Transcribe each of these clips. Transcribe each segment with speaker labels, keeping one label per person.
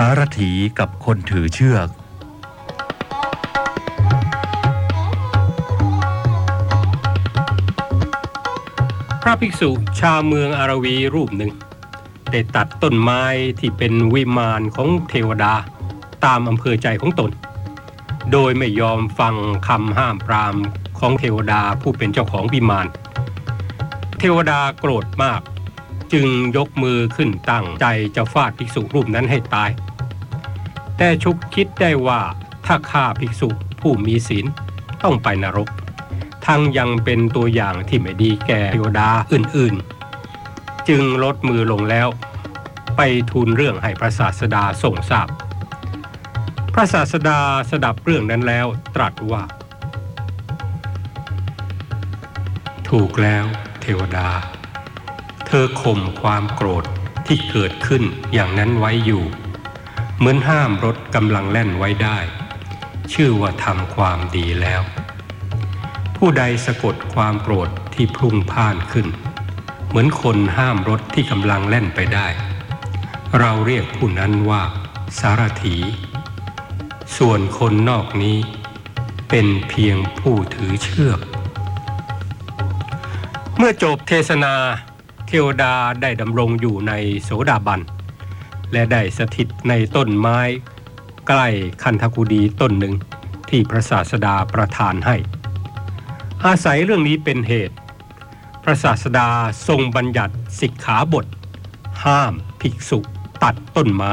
Speaker 1: สารถีกับคนถือเชือก
Speaker 2: พระภิกษุชาวเมืองอารวีรูปหนึ่ง ได้ตัดต้นไม้ที่เป็นวิมานของเทวดาตามอำเภอใจของตน โดยไม่ยอมฟังคำห้ามปรามของเทวดาผู้เป็นเจ้าของวิมาน เทวดาโกรธมาก จึงยกมือขึ้นตั้งใจจะฟาดภิกษุรูปนั้นให้ตาย แต่ชุกคิดได้ว่าถ้าฆ่าภิกษุผู้มีศีลต้องไปนรก ทั้งยังเป็นตัวอย่างที่ไม่ดีแก่เทวดาอื่นๆ จึงลดมือลงแล้ว ไปทูลเรื่องให้พระศาสดาทรงทราบ พระศาสดาสดับเรื่องนั้นแล้วตรัสว่า ถูกแล้วเทวดา เธอข่มความโกรธที่เกิดขึ้นอย่างนั้นไว้อยู่ เหมือนห้ามรถกำลังแล่นไว้ได้ ชื่อว่าทำความดีแล้ว ผู้ใดสะกดความโกรธที่พุ่งพ่านขึ้น เหมือนคนห้ามรถที่กำลังแล่นไปได้ เราเรียกผู้นั้นว่า สารถี ส่วนคนนอกนี้ เป็นเพียงผู้ถือเชือก เมื่อจบเทศนา เทวดาได้ดำรงอยู่ในโสดาบัน และได้สถิตในต้นไม้ ใกล้คันธกุดีต้นหนึ่งที่พระศาสดาประทานให้ อาศัยเรื่องนี้เป็นเหตุ พระศาสดาทรงบัญญัติสิกขาบท ห้ามภิกษุตัดต้นไม้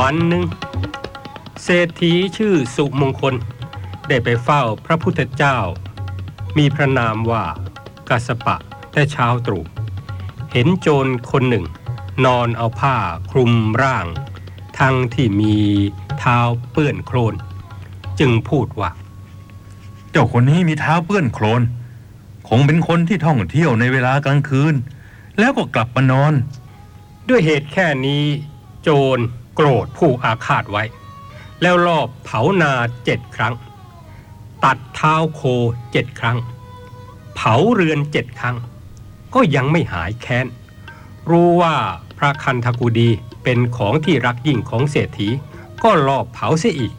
Speaker 2: วันหนึ่งเศรษฐีชื่อสุมงคล ได้ไปเฝ้าพระพุทธเจ้า มีพระนามว่ากัสปะแต่เช้าตรู่เห็นโจรคนหนึ่ง นอนเอาผ้าคลุมร่าง ทั้งที่มีเท้าเปื้อนโคลนจึงพูดว่า
Speaker 1: เจ้าคนนี้มีเท้าเปื้อนโคลนคงเป็นคนที่ท่องเที่ยวในเวลากลางคืน แล้วก็กลับมานอน
Speaker 2: ด้วยเหตุแค่นี้ โจร โกรธผู้อาฆาตไว้ แล้วรอบเผานาเจ็ดครั้ง ตัดเท้าโคเจ็ดครั้ง เผาเรือนเจ็ดครั้ง ก็ยังไม่หายแค้น รู้ว่าพระคันธกุดีเป็นของที่รักยิ่งของเศรษฐีก็ลอบเผาเสียอีก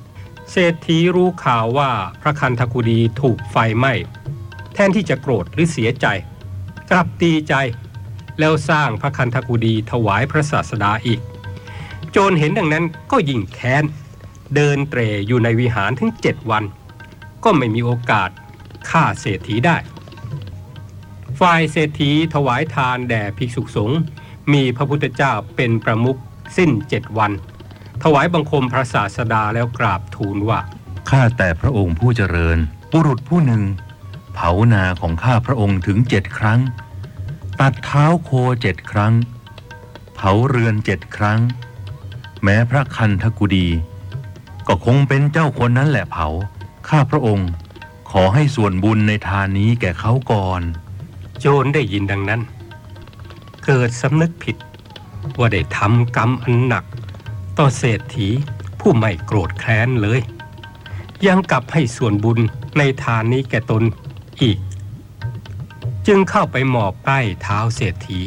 Speaker 2: เศรษฐีรู้ข่าวว่าพระคันธกุดีถูกไฟไหม้แทนที่จะโกรธหรือเสียใจ กลับดีใจ แล้วสร้างพระคันธกุดีถวายพระศาสดาอีก โจรเห็นดังนั้นก็ยิ่งแค้น เดินเตรอยู่ในวิหารถึงเจ็ดวัน ก็ไม่มีโอกาสฆ่าเศรษฐีได้ ฝ่ายเศรษฐีถวายทานแด่ภิกษุสงฆ์มีพระพุทธเจ้าเป็นประมุขสิ้นเจ็ดวัน ถวายบังคมพระศาสดาแล้วกราบทูลว่า
Speaker 1: ข้าแต่พระองค์ผู้เจริญบุรุษผู้หนึ่ง เผานาของข้าพระองค์ถึงเจ็ดครั้ง ตัดเท้าโคเจ็ดครั้ง เผาเรือนเจ็ดครั้ง แม้พระคันธกุดี ก็คงเป็นเจ้าคนนั้นแหละเผา ข้าพระองค์ขอให้ส่วนบุญในทานนี้แก่เขาก่อน
Speaker 2: โจรได้ยินดังนั้น เกิดสำนึกผิด ว่าได้ทำกรรมอันหนัก ต่อเศรษฐีผู้ไม่โกรธแค้นเลย ยังกลับให้ส่วนบุญในทานนี้แก่ตนอีก จึงเข้าไปหมอบใกล้เท้าเศรษฐี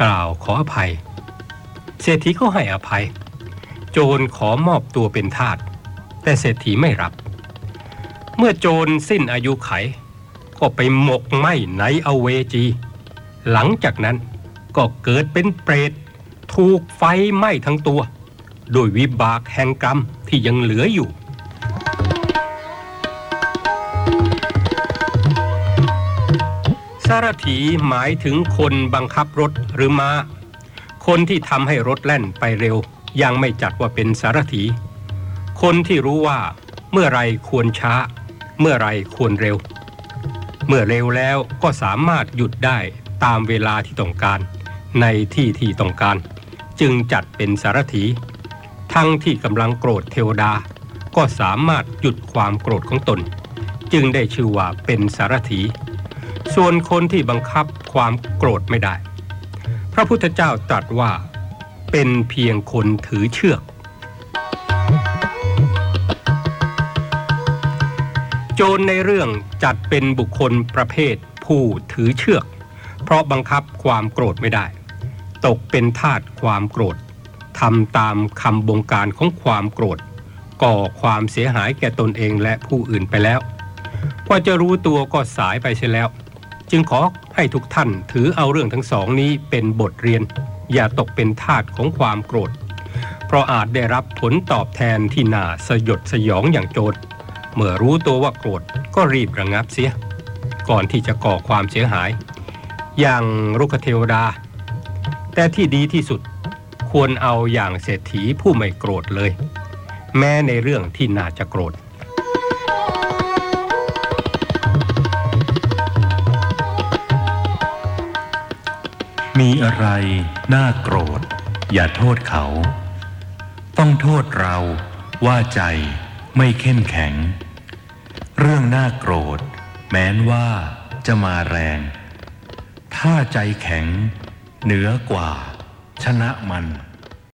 Speaker 2: กล่าวขออภัย เศรษฐีก็ให้อภัย โจรขอมอบตัวเป็นทาสแต่เศรษฐีไม่รับ เมื่อโจรสิ้นอายุไข ก็ไปหมกไหมในอเวจี หลังจากนั้นก็เกิดเป็นเปรตถูกไฟไหม้ทั้งตัว โดยวิบากแห่งกรรมที่ยังเหลืออยู่สารถีหมายถึงคนบังคับรถหรือม้า คนที่ทำให้รถแล่นไปเร็ว ยังไม่จัดว่าเป็นสารถี คนที่รู้ว่าเมื่อไรควรช้า เมื่อไรควรเร็ว เมื่อเร็วแล้วก็สามารถหยุดได้ตามเวลาที่ต้องการ ในที่ที่ต้องการ จึงจัดเป็นสารถี ทั้งที่กำลังโกรธเทวดา ก็สามารถหยุดความโกรธของตน จึงได้ชื่อว่าเป็นสารถี ส่วนคนที่บังคับความโกรธไม่ได้ ระพุทธเจ้าตรัสว่าเป็นเพียงคนถือเชือก โจรในเรื่องจัดเป็นบุคคลประเภทผู้ถือเชือก เพราะบังคับความโกรธไม่ได้ ตกเป็นทาสความโกรธทำตามคำบงการของความโกรธ ก่อความเสียหายแก่ตนเองและผู้อื่นไปแล้วกว่าจะรู้ตัวก็สายไปเสียแล้ว จึงขอให้ทุกท่านถือเอาเรื่องทั้งสองนี้เป็นบทเรียน อย่าตกเป็นทาสของความโกรธ เพราะอาจได้รับผลตอบแทนที่น่าสยดสยองอย่างโจรเมื่อรู้ตัวว่าโกรธก็รีบระงับเสีย ก่อนที่จะก่อความเสียหาย อย่างรุกเทวดา แต่ที่ดีที่สุดควรเอาอย่างเศรษฐีผู้ไม่โกรธเลย แม้ในเรื่องที่น่าจะโกรธ
Speaker 1: มีอะไรน่าโกรธ อย่าโทษเขา ต้องโทษเราว่าใจไม่เข้มแข็ง เรื่องน่าโกรธ แม้นว่าจะมาแรง ถ้าใจแข็ง เหนือกว่า ชนะมัน